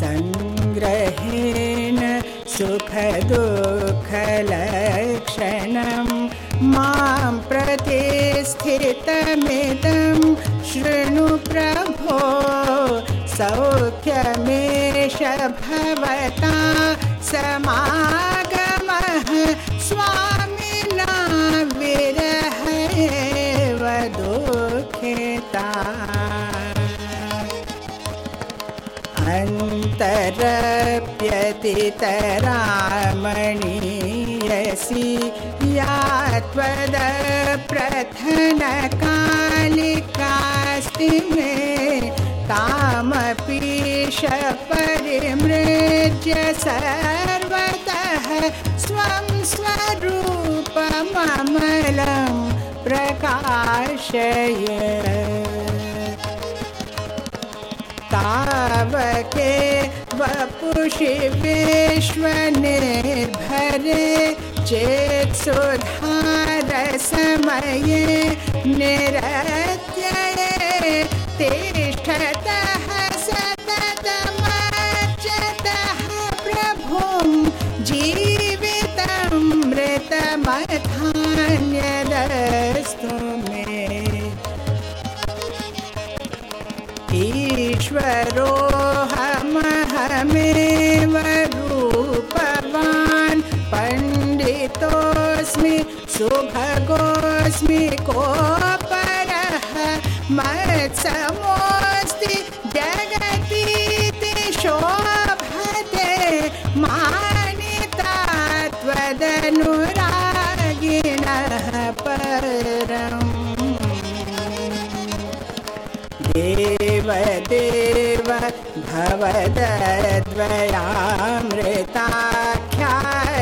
सङ्ग्रहेण सुखदुःखलक्षणं मां प्रति स्थितमिदं शृणु प्रभो सौख्यमेष भवता समागमः स्वा अन्तरप्यतितरामणीयसि या त्वदप्रथनकालिकास्ति मे तामपीश परिमृज्य सर्वतः स्वं स्वरूपममलं प्रकाशय। तावके वपुषि विश्वनिर्भरे सुधार समय निरत्यये तिष्ठतः सुभगोऽस्मि कोपरः मत्समोऽस्ति जगतीति शोभते मानिता त्वदनुरागिणः परम् देव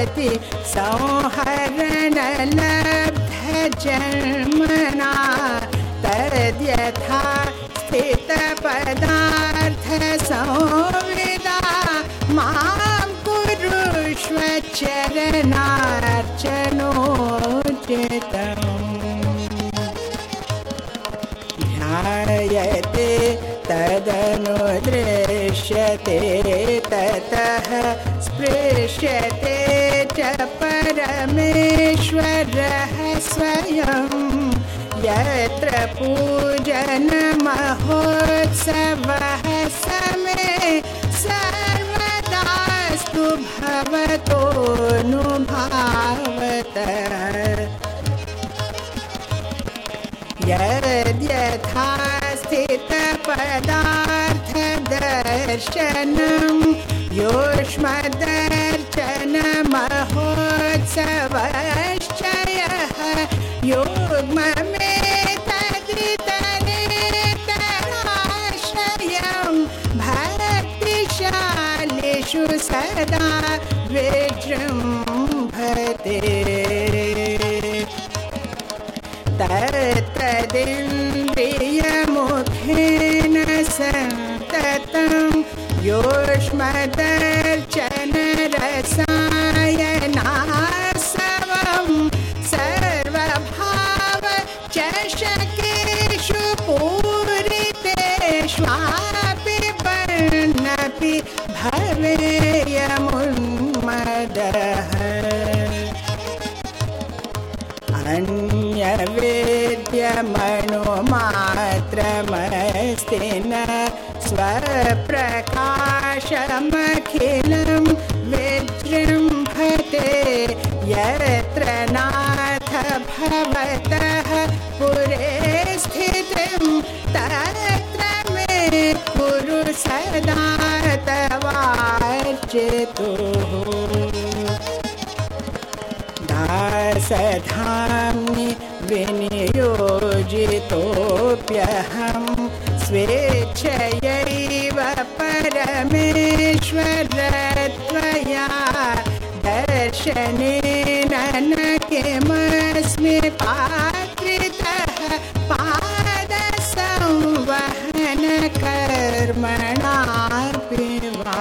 संहरणलब्धजन्मना तद्यथा स्थितपदार्थसंविदा। मां कुरुष्वचरणार्चनोचितम् ध्यायते तदनुदृश्यते ततः स्पृश्यते च परमेश्वरः स्वयं। यत्र पूजनमहोत्सवः समे। सर्वदास्तु भवतोऽनुभावतः। यद्यथा स्थितपदार्थदर्शनं योष्मदर्शनमहोत्सवश्च यः युग्ममेतदितरेतराश्रयं भक्तिशालिषु सदा विजृम्भते तत्तदिन्द्रियमुखेन सन्ततं योष्मदर्चनरसायनासवं अन्यवेद्यमणुमात्रमस्ति न स्वप्रकाशमखिलं विजृम्भते। यत्र नाथ भवतः पुरे स्थितं तत्र मे कुरु सदा तवार्चितुः दासधाम्नि विनियोजितोऽप्यहं स्वेच्छयैव परमेश्वरत्वया दर्शनेन न किमस्मि पात्रितः पादसंवहनकर्मणापि वा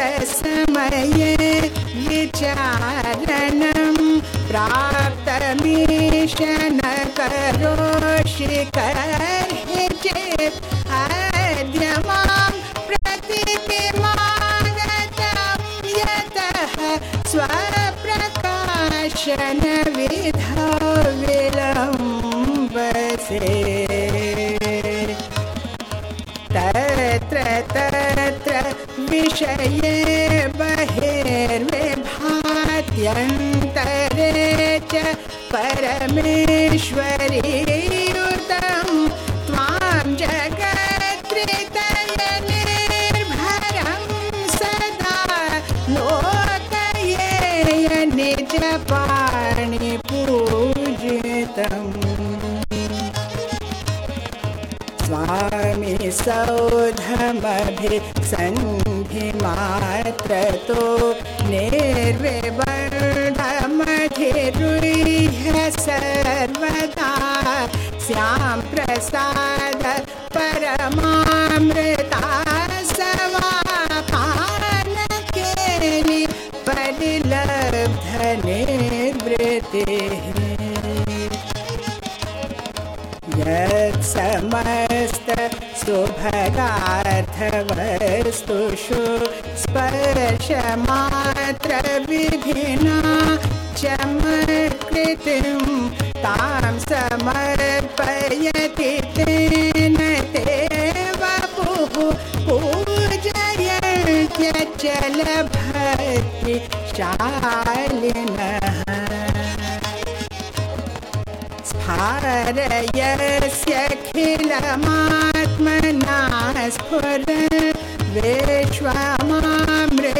शक्तिपातसमये चारणं प्राप्तमीश न करोषि कर्हि चेत् अद्य मां प्रतिमागतं यतः स्वप्रकाशनविधा विलम्बसे। तत्र तत्र विषये बहिर्वे बहिर्विभात्यन्तरे च परमेश्वरीयुतं त्वां जगत्रितयनिर्भरं सदा लोकयेय निजपाणिपूजितम् स्वामि सौधमभिसन्धिमात्रतो निर्विवर्णमधिरुह्य सर्वदा स्यां प्रसाद परमामृता सवापानकेलि परिलब्धनिवृत्तिः यत्समस्त सुभगार्थवस्तुषु स्पर्शमात्रविधिना चमत्कृतिं तां समर्पयति तेन ते वपुः पूजयत्यचलभक्तिशालिनः स्फारयस्यखिलमात्मना स्फुर विश्वमामृशसि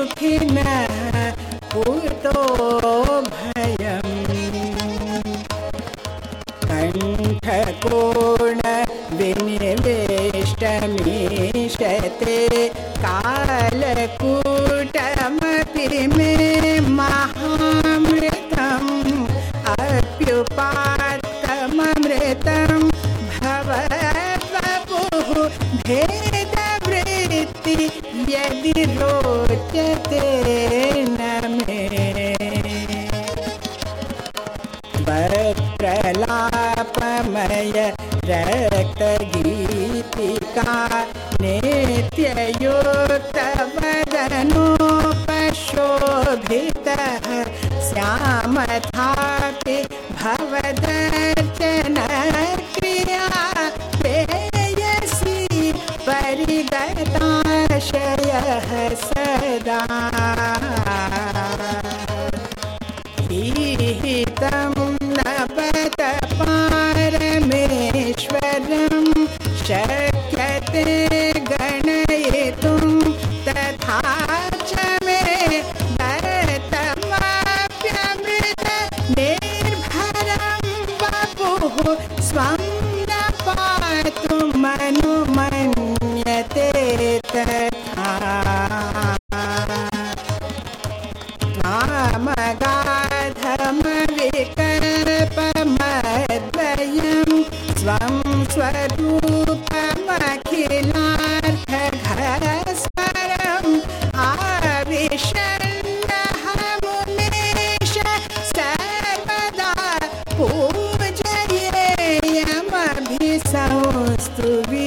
Okay, man. मय रक्त गीतिका नित्ययुक्त श्याम श्यामथापि भवदर्चन क्रिया पेयसी परिगताशयः सदा। मि स्वं स्वं आविशन्नः आविषण्डहेश सर्वदा पूजयेयमभिसंस्तुवि